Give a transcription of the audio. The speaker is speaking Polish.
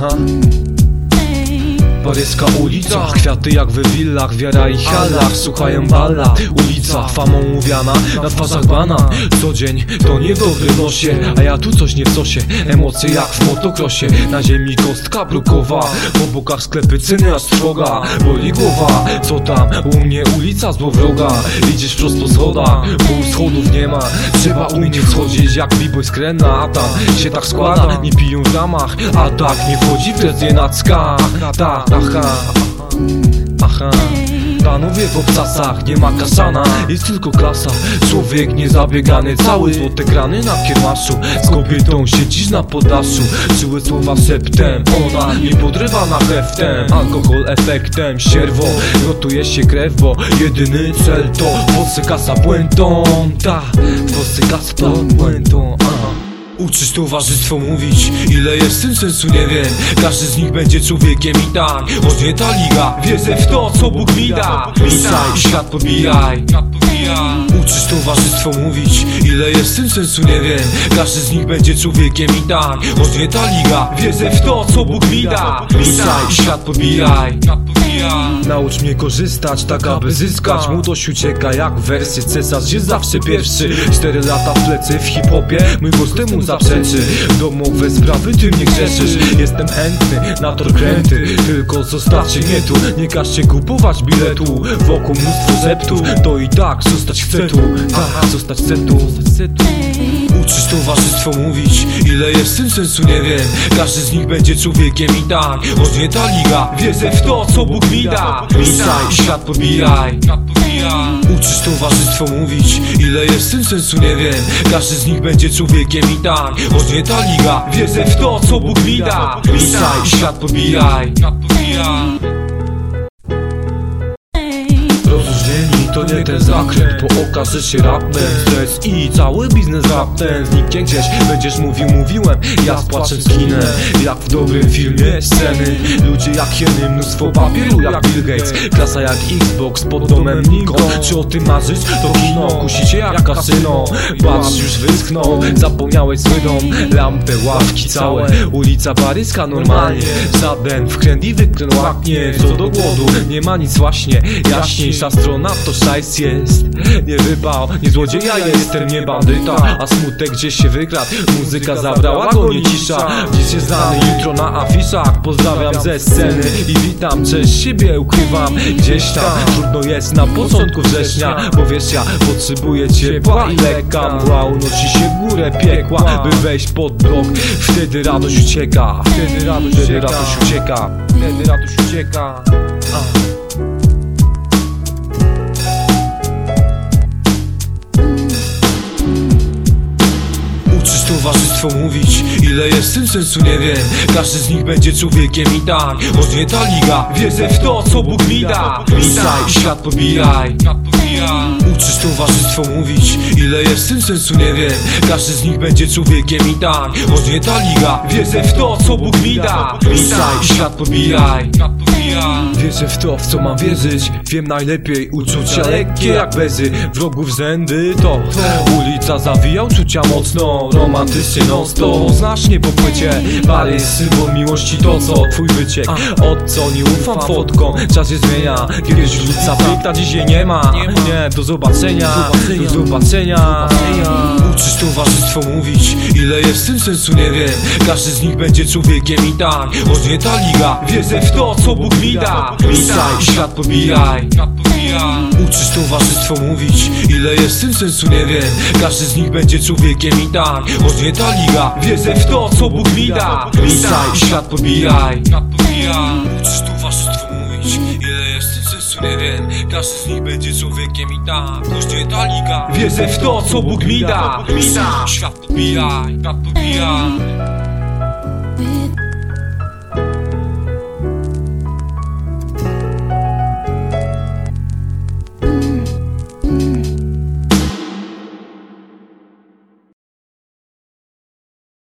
huh? Ulicach Kwiaty jak we willach, wiara i halach Słuchają balla, ulica famą mówiana Na twarzach bana, co dzień to nie w dobrym nosie A ja tu coś nie w sosie, emocje jak w motokrosie. Na ziemi kostka brukowa, po bokach sklepy ceny aż trwoga Boli głowa, co tam, u mnie ulica złowroga Idziesz prosto po schodach, pół schodów nie ma. Trzeba umieć schodzić jak b-boy z krena. A tam się tak składa, nie piją w ramach A tak nie wchodzi w nacka Ta, aha, aha. Panowie w obcasach, nie ma kasana Jest tylko klasa. Człowiek niezabiegany cały Złote grany na kiermaszu. Z kobietą siedzisz na poddaszu Czułe słowa szeptem Ona nie podrywa na heftem. Alkohol efektem Sierwo, gotuje się krew Bo jedyny cel to Polsce kasa błędą Ta, Polsce kasa błędą. Uczysz towarzystwo mówić? Ile jest w tym sensu nie wiem. Każdy z nich będzie człowiekiem i tak. Nie ta liga. Wierzę w to co Bóg mi da. Pisaj świat podbijaj Uczysz towarzystwo mówić? Ile jest w tym sensu nie wiem. Każdy z nich będzie człowiekiem i tak. Nie ta liga. Wierzę w to co Bóg mi da. Pisaj świat podbijaj Naucz mnie korzystać, tak aby zyskać. Młodość ucieka jak wersję cesarz Jest zawsze pierwszy. Cztery lata w plecy w hip-hopie. Mój głos temu zaprzeczy. Domowe sprawy, ty nie grzeszysz. Jestem chętny na tor kręty Tylko zostawcie mnie tu. Nie każcie kupować biletu. Wokół mnóstwo zeptów To i tak zostać chcę tu. Tak, zostać chcę tu. Uczysz towarzystwo mówić Ile jest w tym sensu nie wiem. Każdy z nich będzie człowiekiem i tak. Nie ta liga Wierzę w to co Bóg mi da. Pisaj i świat podbijaj Uczysz towarzystwo mówić Ile jest w tym sensu nie wiem. Każdy z nich będzie człowiekiem i tak Choć nie ta liga. Wierzę w to co Bóg mi da. Pisaj i świat podbijaj Rozróżnieni to nie ten zakręt Bo okaże się rapem Stres i cały biznes raptem Zniknie gdzieś, będziesz mówił, mówiłem Ja z płaczem zginę Jak w dobrym filmie sceny Ludzie jak hieny, mnóstwo papieru jak Bill Gates Klasa jak Xbox pod domem Niko Czy o tym marzysz? To kino Kusicie jak kasyno Patrz już wyschnął Zapomniałeś swój dom Lampę, ławki całe Ulica paryska normalnie Żaden wkręt i wykręt łaknie Co do głodu, nie ma nic właśnie Jaśniejsza strona to szajs jest. Nie wypał, nie złodzieja jestem, nie bandyta A smutek gdzieś się wykradł Muzyka zabrała go, nie cisza. Dziś jest znany, jutro na afiszach. Pozdrawiam ze sceny i witam Cześć siebie ukrywam. Gdzieś tam Trudno jest na początku września Bo wiesz ja potrzebuję ciepła i lekka. Mgła unosi się w górę piekła By wejść pod blok. Wtedy radość ucieka. Wtedy radość, Wtedy radość ucieka. Wtedy radość ucieka. A. Uczysz towarzystwo mówić Ile jest w tym sensu nie wiem. Każdy z nich będzie człowiekiem i tak. Choć nie ta liga Wierzę w to co Bóg mi da. I świat podbijaj Uczysz towarzystwo mówić Ile jest w tym sensu nie wiem. Każdy z nich będzie człowiekiem i tak. Nie ta liga Wierzę w to co Bóg mi da. Pisaj świat podbijaj Wierzę w to, w co mam wierzyć. Wiem najlepiej uczucia lekkie jak bezy. Wrogów zędy to Ulica zawija uczucia mocno. Romantycznie non stop Znasz nie po płycie. Bary symbol miłości to co? Twój wyciek. Od co? Nie ufam fotkom. Czas się zmienia. Kiedyś ulica piękna dzisiaj nie ma Nie, do zobaczenia Do zobaczenia. Uczysz towarzystwo mówić Ile jest w tym sensu nie wiem. Każdy z nich będzie człowiekiem i tak Choć nie ta liga. Wierzę w to co Bóg mi da. I świat podbijaj Uczysz towarzystwo mówić Ile jest w tym sensu nie wiem. Każdy z nich będzie człowiekiem i tak Choć nie ta liga. Wierzę w to co Bóg mi da. I świat podbijaj Uczysz towarzystwo mówić nie wiem Każdy z nich będzie człowiekiem i tak nie ta liga. Wierzę w to co Bóg mi da. Świat podbijaj Świat podbijaj